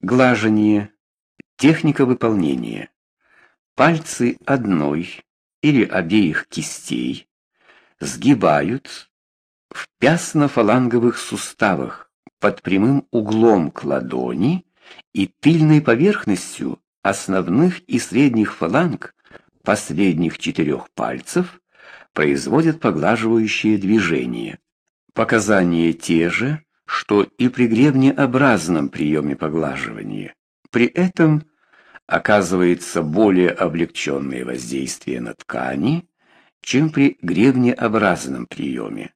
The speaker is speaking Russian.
Глажение. Техника выполнения. Пальцы одной или обеих кистей сгибают в пясно-фаланговых суставах под прямым углом к ладони и тыльной поверхностью основных и средних фаланг последних четырех пальцев производят поглаживающие движения. Показания те же, что и при гребнеобразном приеме поглаживания. При этом оказывается более облегченное воздействие на ткани, чем при гребнеобразном приеме.